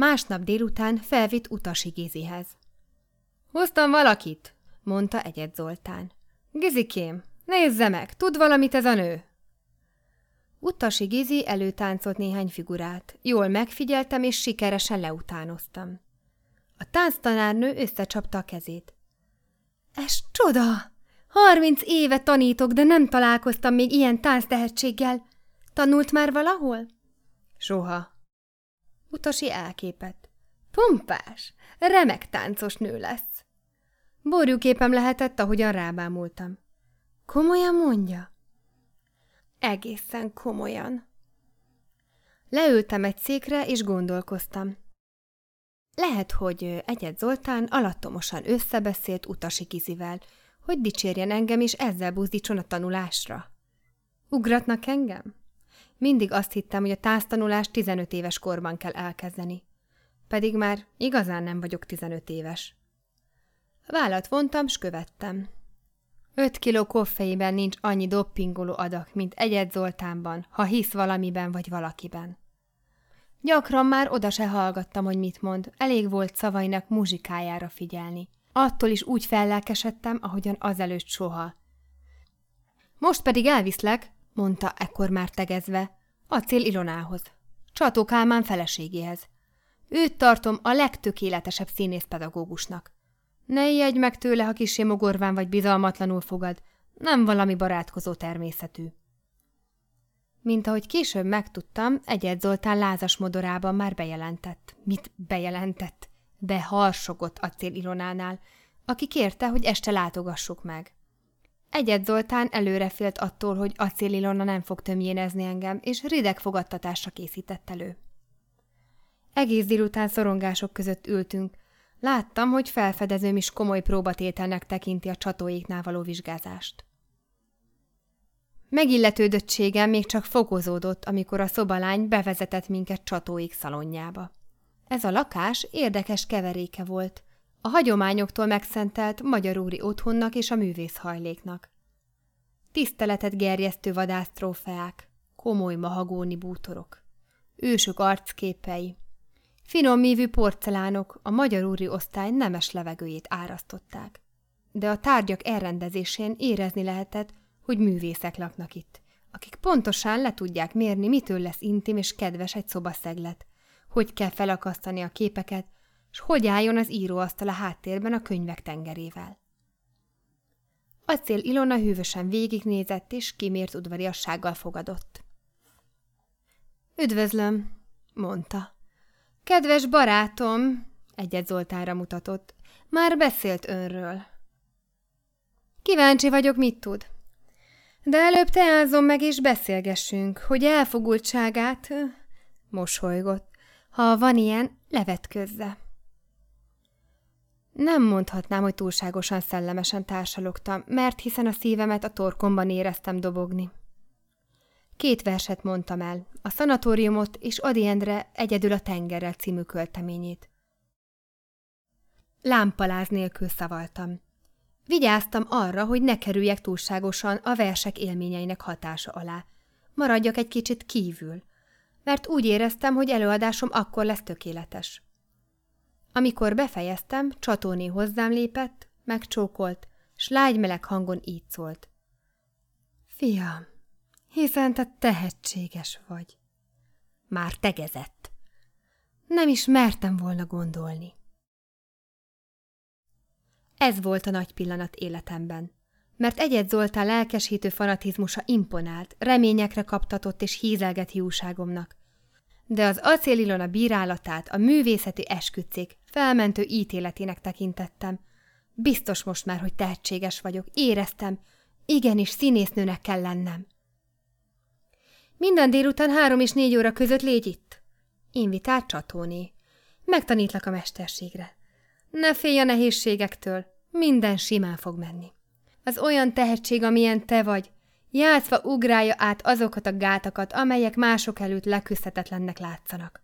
Másnap délután felvitt utasi Gézihez. Hoztam valakit, mondta egyed Zoltán. Gizikém, nézze meg, tud valamit ez a nő? Utasi Gizi előtáncolt néhány figurát. Jól megfigyeltem, és sikeresen leutánoztam. A tánctanárnő összecsapta a kezét. Ez csoda! Harminc éve tanítok, de nem találkoztam még ilyen tánctehetséggel. Tanult már valahol? Soha. Utasi elképett. Pompás, remek táncos nő lesz. Borjúképem lehetett, ahogyan rábámultam. Komolyan mondja? Egészen komolyan. Leültem egy székre, és gondolkoztam. Lehet, hogy egyet Zoltán alattomosan összebeszélt utasi kizivel, hogy dicsérjen engem, és ezzel buzdítson a tanulásra. Ugratnak engem? Mindig azt hittem, hogy a táztanulást 15 éves korban kell elkezdeni. Pedig már igazán nem vagyok 15 éves. Vállat vontam, s követtem. Öt kiló koffeinben nincs annyi doppingoló adag, mint egyet Zoltánban, ha hisz valamiben vagy valakiben. Gyakran már oda se hallgattam, hogy mit mond, elég volt szavainak muzsikájára figyelni. Attól is úgy fellelkesedtem, ahogyan azelőtt soha. Most pedig elviszlek, mondta ekkor már tegezve, Acél Ilonához, Csató Kálmán feleségéhez. Őt tartom a legtökéletesebb színészpedagógusnak. Ne ijedj meg tőle, ha kisé mogorván vagy bizalmatlanul fogad, nem valami barátkozó természetű. Mint ahogy később megtudtam, Egyed Zoltán lázas modorában már bejelentett. Mit bejelentett? Beharsogott Acél Ilonánál, aki kérte, hogy este látogassuk meg. Egyed Zoltán előrefélt attól, hogy Acél Ilona nem fog tömjénezni engem, és rideg fogadtatásra készített elő. Egész délután szorongások között ültünk. Láttam, hogy felfedezőm is komoly próbatételnek tekinti a csatóiknál való vizsgázást. Megilletődöttségem még csak fokozódott, amikor a szobalány bevezetett minket csatóik szalonjába. Ez a lakás érdekes keveréke volt, a hagyományoktól megszentelt magyarúri otthonnak és a művészhajléknak. Tiszteletet gerjesztő vadásztrófeák, komoly mahagóni bútorok, ősök arcképei, finom mívű porcelánok a magyarúri osztály nemes levegőjét árasztották. De a tárgyak elrendezésén érezni lehetett, hogy művészek laknak itt, akik pontosan le tudják mérni, mitől lesz intim és kedves egy szobaszeglet, hogy kell felakasztani a képeket, és hogy álljon az íróasztal a háttérben a könyvek tengerével. Acél Ilona hűvösen végignézett, és kimért udvariassággal fogadott. Üdvözlöm, mondta. Kedves barátom, egyet Zoltánra mutatott, már beszélt önről. Kíváncsi vagyok, mit tud. De előbb teázom meg és beszélgessünk, hogy elfogultságát, mosolygott, ha van ilyen, levetközze. Nem mondhatnám, hogy túlságosan szellemesen társalogtam, mert hiszen a szívemet a torkomban éreztem dobogni. Két verset mondtam el, a szanatóriumot és Adi Endre egyedül a tengerrel című költeményét. Lámpaláz nélkül szavaltam. Vigyáztam arra, hogy ne kerüljek túlságosan a versek élményeinek hatása alá. Maradjak egy kicsit kívül, mert úgy éreztem, hogy előadásom akkor lesz tökéletes. Amikor befejeztem, Csatóné hozzám lépett, megcsókolt, s lágy meleg hangon így szólt. Fiam, hiszen te tehetséges vagy. Már tegezett. Nem is mertem volna gondolni. Ez volt a nagy pillanat életemben, mert egyet Zoltán lelkesítő fanatizmusa imponált, reményekre kaptatott és hízelget hiúságomnak. De az acélilona bírálatát a művészeti esküdcék felmentő ítéletének tekintettem. Biztos most már, hogy tehetséges vagyok, éreztem, igenis színésznőnek kell lennem. Minden délután három és négy óra között légy itt. Invitált csatóné. Megtanítlak a mesterségre. Ne félj a nehézségektől, minden simán fog menni. Az olyan tehetség, amilyen te vagy, játszva ugrálja át azokat a gátakat, amelyek mások előtt leküzdhetetlennek látszanak.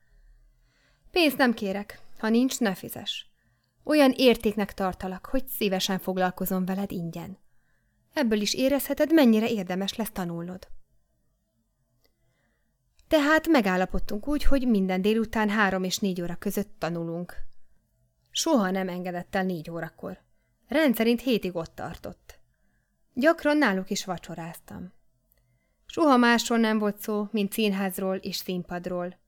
Pénzt nem kérek, ha nincs, ne fizes. Olyan értéknek tartalak, hogy szívesen foglalkozom veled ingyen. Ebből is érezheted, mennyire érdemes lesz tanulnod. Tehát megállapodtunk úgy, hogy minden délután három és négy óra között tanulunk. Soha nem engedett el négy órakor. Rendszerint hétig ott tartott. Gyakran náluk is vacsoráztam. Soha másról nem volt szó, mint színházról és színpadról.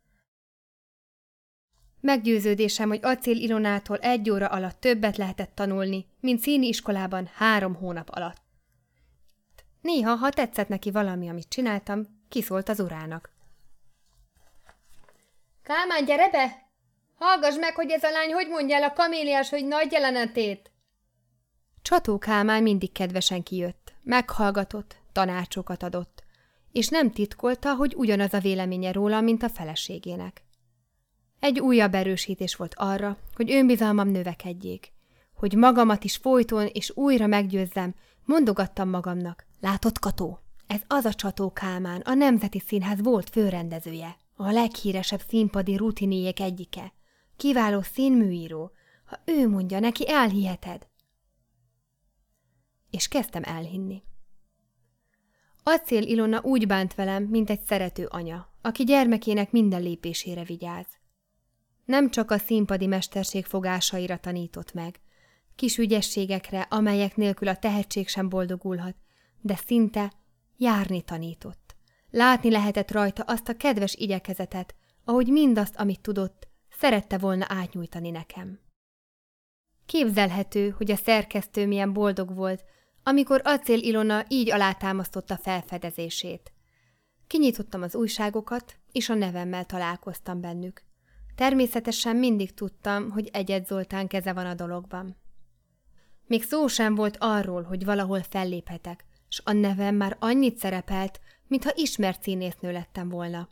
Meggyőződésem, hogy Acél Ilonától egy óra alatt többet lehetett tanulni, mint színi iskolában három hónap alatt. Néha, ha tetszett neki valami, amit csináltam, kiszólt az urának. Kálmán, gyere be! Hallgass meg, hogy ez a lány hogy mondja el a kaméliás, hogy nagy jelenetét! Csató Kálmán mindig kedvesen kijött, meghallgatott, tanácsokat adott, és nem titkolta, hogy ugyanaz a véleménye róla, mint a feleségének. Egy újabb erősítés volt arra, hogy önbizalmam növekedjék, hogy magamat is folyton és újra meggyőzzem, mondogattam magamnak. Látott Kató? Ez az a Csató Kálmán, a Nemzeti Színház volt főrendezője, a leghíresebb színpadi rutiniék egyike. Kiváló színműíró. Ha ő mondja, neki elhiheted. És kezdtem elhinni. Acél Ilona úgy bánt velem, mint egy szerető anya, aki gyermekének minden lépésére vigyáz. Nem csak a színpadi mesterség fogásaira tanított meg, kis ügyességekre, amelyek nélkül a tehetség sem boldogulhat, de szinte járni tanított. Látni lehetett rajta azt a kedves igyekezetet, ahogy mindazt, amit tudott, szerette volna átnyújtani nekem. Képzelhető, hogy a szerkesztő milyen boldog volt, amikor Acél Ilona így alátámasztotta felfedezését. Kinyitottam az újságokat, és a nevemmel találkoztam bennük. Természetesen mindig tudtam, hogy Egyed Zoltán keze van a dologban. Még szó sem volt arról, hogy valahol felléphetek, s a nevem már annyit szerepelt, mintha ismert színésznő lettem volna.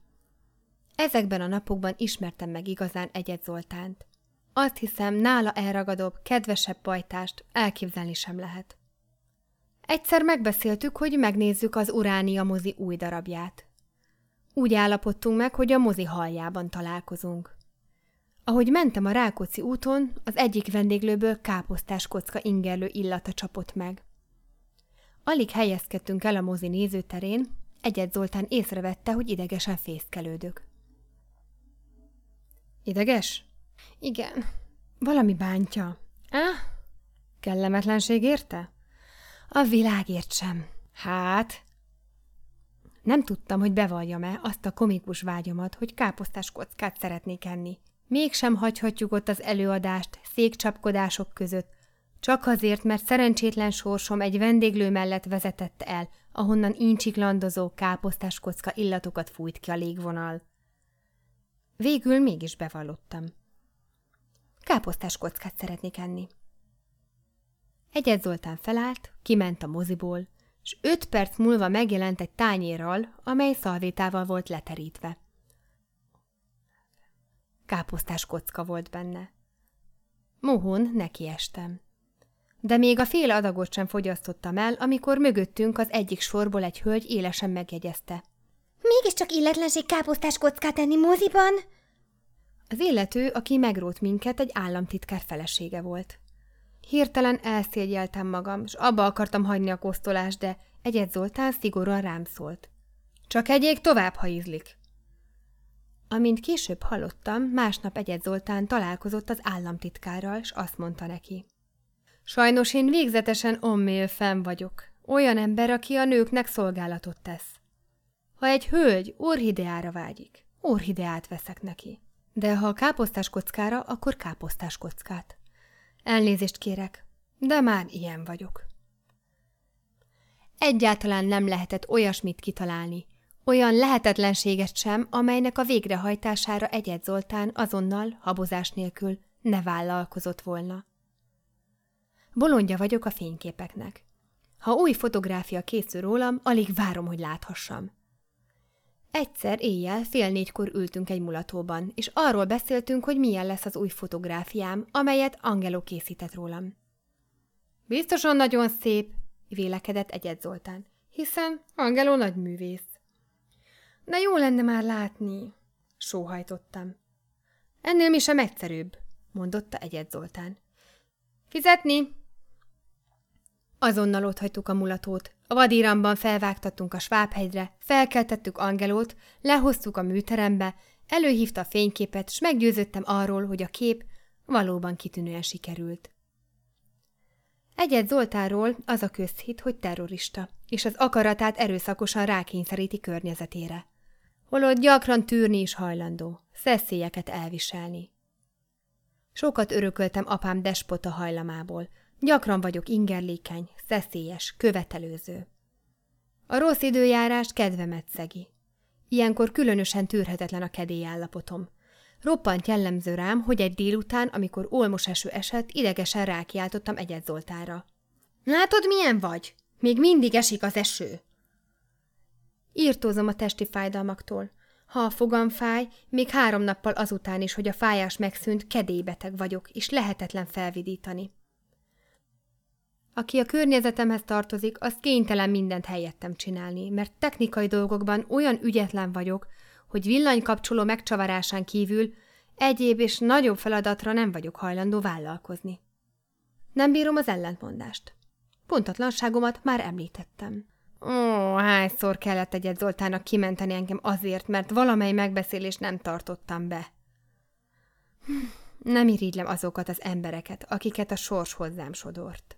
Ezekben a napokban ismertem meg igazán Egyed Zoltánt. Azt hiszem, nála elragadóbb, kedvesebb pajtást elképzelni sem lehet. Egyszer megbeszéltük, hogy megnézzük az Uránia mozi új darabját. Úgy állapodtunk meg, hogy a mozi haljában találkozunk. Ahogy mentem a Rákóczi úton, az egyik vendéglőből káposztás kocka ingerlő illata csapott meg. Alig helyezkedtünk el a mozi nézőterén, Egyed Zoltán észrevette, hogy idegesen fészkelődök. Ideges? Igen. Valami bántja. Ah? Kellemetlenség érte? A világért sem. Hát? Nem tudtam, hogy bevalljam-e azt a komikus vágyamat, hogy káposztás kockát szeretnék enni. Mégsem hagyhatjuk ott az előadást székcsapkodások között, csak azért, mert szerencsétlen sorsom egy vendéglő mellett vezetett el, ahonnan incsiklandozó káposztás kocka illatokat fújt ki a légvonal. Végül mégis bevallottam. Káposztás kockát szeretnék enni. Egyed Zoltán felállt, kiment a moziból, és öt perc múlva megjelent egy tányérral, amely szalvétával volt leterítve. Káposztás kocka volt benne. Mohon nekiestem. De még a fél adagot sem fogyasztottam el, amikor mögöttünk az egyik sorból egy hölgy élesen megjegyezte. Mégiscsak illetlenség káposztás kockát enni moziban? Az illető, aki megrót minket, egy államtitkár felesége volt. Hirtelen elszégyeltem magam, és abba akartam hagyni a kosztolást, de egyet Zoltán szigorúan rám szólt. Csak egyék tovább, ha ízlik. Amint később hallottam, másnap Egyed Zoltán találkozott az államtitkárral, és azt mondta neki. Sajnos én végzetesen ommél fenn vagyok. Olyan ember, aki a nőknek szolgálatot tesz. Ha egy hölgy orhideára vágyik, orhideát veszek neki. De ha a káposztás kockára, akkor káposztás kockát. Elnézést kérek, de már ilyen vagyok. Egyáltalán nem lehetett olyasmit kitalálni, olyan lehetetlenséget sem, amelynek a végrehajtására Egyed Zoltán azonnal, habozás nélkül ne vállalkozott volna. Bolondja vagyok a fényképeknek. Ha új fotográfia készül rólam, alig várom, hogy láthassam. Egyszer éjjel fél négykor ültünk egy mulatóban, és arról beszéltünk, hogy milyen lesz az új fotográfiám, amelyet Angelo készített rólam. Biztosan nagyon szép, vélekedett Egyed Zoltán, hiszen Angelo nagy művész. De jó lenne már látni, sóhajtottam. Ennél mi sem egyszerűbb, mondotta Egyed Zoltán. Fizetni? Azonnal otthagytuk a mulatót. A vadíramban felvágtattunk a svábhegyre, felkeltettük Angelót, lehoztuk a műterembe, előhívta a fényképet, s meggyőzöttem arról, hogy a kép valóban kitűnően sikerült. Egyet Zoltáról az a közhit, hogy terrorista, és az akaratát erőszakosan rákényszeríti környezetére. Holott gyakran tűrni is hajlandó, szeszélyeket elviselni. Sokat örököltem apám despota hajlamából, gyakran vagyok ingerlékeny, szeszélyes, követelőző. A rossz időjárás kedvemet szegi. Ilyenkor különösen tűrhetetlen a kedélyállapotom. Roppant jellemző rám, hogy egy délután, amikor olmos eső esett, idegesen rákiáltottam egyet Zoltára. Látod, milyen vagy? Még mindig esik az eső. Írtózom a testi fájdalmaktól. Ha a fogam fáj, még három nappal azután is, hogy a fájás megszűnt, kedélybeteg vagyok, és lehetetlen felvidítani. Aki a környezetemhez tartozik, az kénytelen mindent helyettem csinálni, mert technikai dolgokban olyan ügyetlen vagyok, hogy villanykapcsoló megcsavarásán kívül egyéb és nagyobb feladatra nem vagyok hajlandó vállalkozni. Nem bírom az ellentmondást. Pontatlanságomat már említettem. Ó, hányszor kellett egyet Zoltának kimenteni engem azért, mert valamely megbeszélést nem tartottam be. Nem irigylem azokat az embereket, akiket a sors hozzám sodort.